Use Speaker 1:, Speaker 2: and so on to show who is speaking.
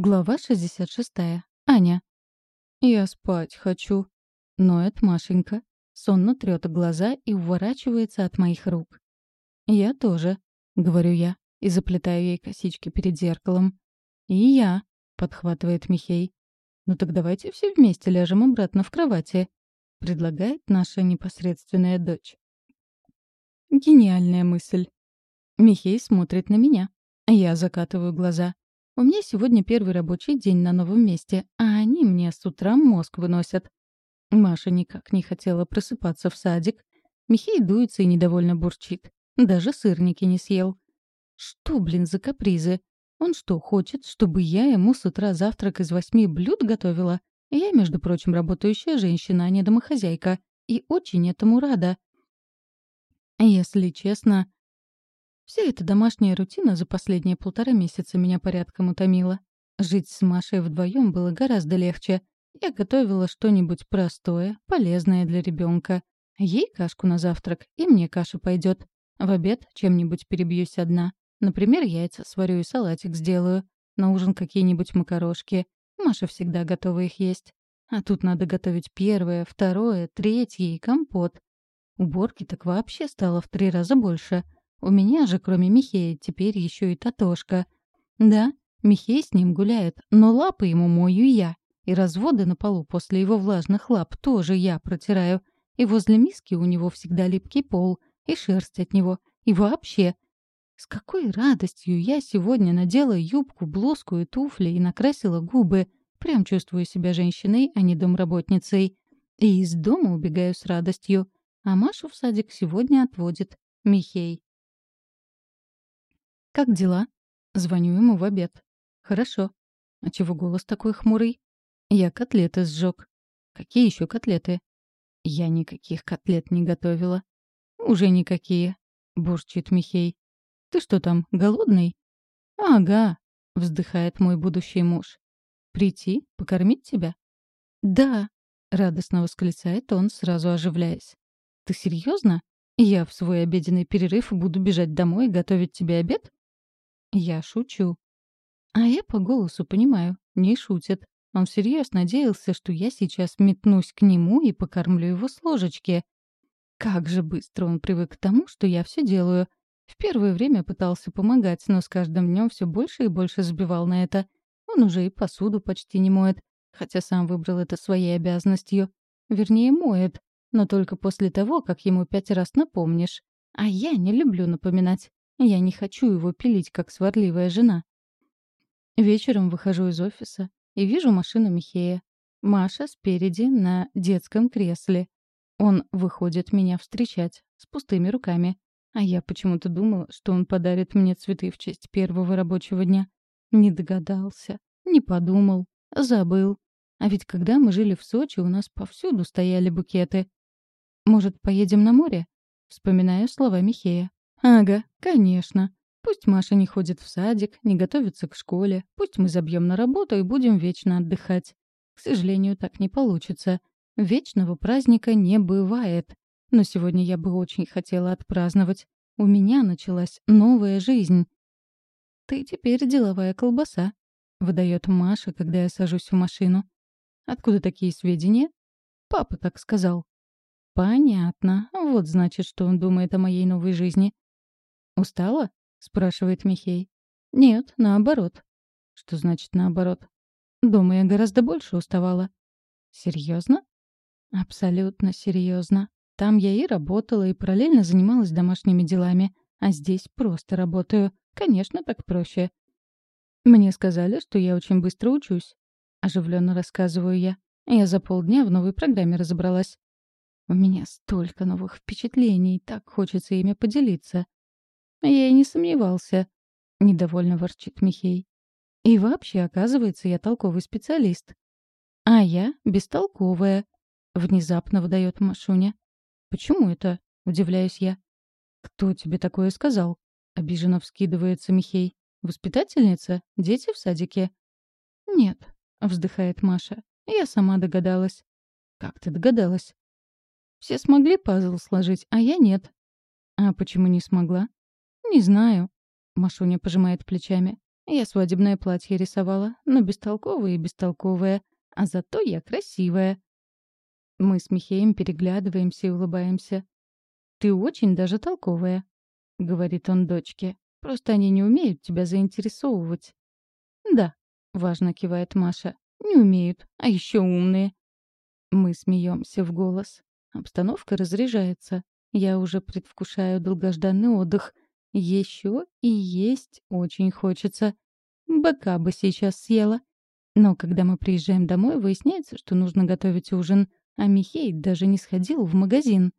Speaker 1: Глава 66. Аня. «Я спать хочу», — ноет Машенька. Сонно трёт глаза и уворачивается от моих рук. «Я тоже», — говорю я, и заплетаю ей косички перед зеркалом. «И я», — подхватывает Михей. «Ну так давайте все вместе ляжем обратно в кровати», — предлагает наша непосредственная дочь. Гениальная мысль. Михей смотрит на меня. Я закатываю глаза. У меня сегодня первый рабочий день на новом месте, а они мне с утра мозг выносят. Маша никак не хотела просыпаться в садик. Михей дуется и недовольно бурчит. Даже сырники не съел. Что, блин, за капризы? Он что, хочет, чтобы я ему с утра завтрак из восьми блюд готовила? Я, между прочим, работающая женщина, а не домохозяйка. И очень этому рада. Если честно, Вся эта домашняя рутина за последние полтора месяца меня порядком утомила. Жить с Машей вдвоем было гораздо легче. Я готовила что-нибудь простое, полезное для ребенка. Ей кашку на завтрак, и мне каша пойдет. В обед чем-нибудь перебьюсь одна. Например, яйца сварю и салатик сделаю. На ужин какие-нибудь макарошки. Маша всегда готова их есть. А тут надо готовить первое, второе, третье и компот. Уборки так вообще стало в три раза больше — у меня же, кроме Михея, теперь еще и Татошка. Да, Михей с ним гуляет, но лапы ему мою я. И разводы на полу после его влажных лап тоже я протираю. И возле миски у него всегда липкий пол, и шерсть от него. И вообще... С какой радостью я сегодня надела юбку, блузку и туфли и накрасила губы. Прям чувствую себя женщиной, а не домработницей. И из дома убегаю с радостью. А Машу в садик сегодня отводит Михей. «Как дела?» Звоню ему в обед. «Хорошо. А чего голос такой хмурый?» «Я котлеты сжег». «Какие еще котлеты?» «Я никаких котлет не готовила». «Уже никакие», — бурчит Михей. «Ты что там, голодный?» «Ага», — вздыхает мой будущий муж. «Прийти? Покормить тебя?» «Да», — радостно восклицает он, сразу оживляясь. «Ты серьезно? Я в свой обеденный перерыв буду бежать домой и готовить тебе обед?» Я шучу. А я по голосу понимаю, не шутит. Он всерьез надеялся, что я сейчас метнусь к нему и покормлю его с ложечки. Как же быстро он привык к тому, что я все делаю. В первое время пытался помогать, но с каждым днем все больше и больше забивал на это. Он уже и посуду почти не моет, хотя сам выбрал это своей обязанностью. Вернее, моет, но только после того, как ему пять раз напомнишь. А я не люблю напоминать. Я не хочу его пилить, как сварливая жена. Вечером выхожу из офиса и вижу машину Михея. Маша спереди на детском кресле. Он выходит меня встречать с пустыми руками. А я почему-то думала, что он подарит мне цветы в честь первого рабочего дня. Не догадался, не подумал, забыл. А ведь когда мы жили в Сочи, у нас повсюду стояли букеты. «Может, поедем на море?» Вспоминаю слова Михея. «Ага, конечно. Пусть Маша не ходит в садик, не готовится к школе. Пусть мы забьем на работу и будем вечно отдыхать. К сожалению, так не получится. Вечного праздника не бывает. Но сегодня я бы очень хотела отпраздновать. У меня началась новая жизнь. «Ты теперь деловая колбаса», — выдает Маша, когда я сажусь в машину. «Откуда такие сведения?» «Папа так сказал». «Понятно. Вот значит, что он думает о моей новой жизни. «Устала?» — спрашивает Михей. «Нет, наоборот». «Что значит наоборот?» «Дома я гораздо больше уставала». «Серьезно?» «Абсолютно серьезно. Там я и работала, и параллельно занималась домашними делами. А здесь просто работаю. Конечно, так проще». «Мне сказали, что я очень быстро учусь», — оживленно рассказываю я. Я за полдня в новой программе разобралась. У меня столько новых впечатлений, так хочется ими поделиться. Я и не сомневался. Недовольно ворчит Михей. И вообще, оказывается, я толковый специалист. А я бестолковая. Внезапно выдает Машуня. Почему это? Удивляюсь я. Кто тебе такое сказал? Обиженно вскидывается Михей. Воспитательница? Дети в садике? Нет, вздыхает Маша. Я сама догадалась. Как ты догадалась? Все смогли пазл сложить, а я нет. А почему не смогла? «Не знаю», — Машуня пожимает плечами. Я свадебное платье рисовала, но бестолковое и бестолковое. А зато я красивая. Мы с Михеем переглядываемся и улыбаемся. «Ты очень даже толковая», — говорит он дочке. «Просто они не умеют тебя заинтересовывать». «Да», — важно кивает Маша. «Не умеют, а еще умные». Мы смеемся в голос. Обстановка разряжается. Я уже предвкушаю долгожданный отдых. Еще и есть очень хочется. Быка бы сейчас съела. Но когда мы приезжаем домой, выясняется, что нужно готовить ужин, а Михей даже не сходил в магазин.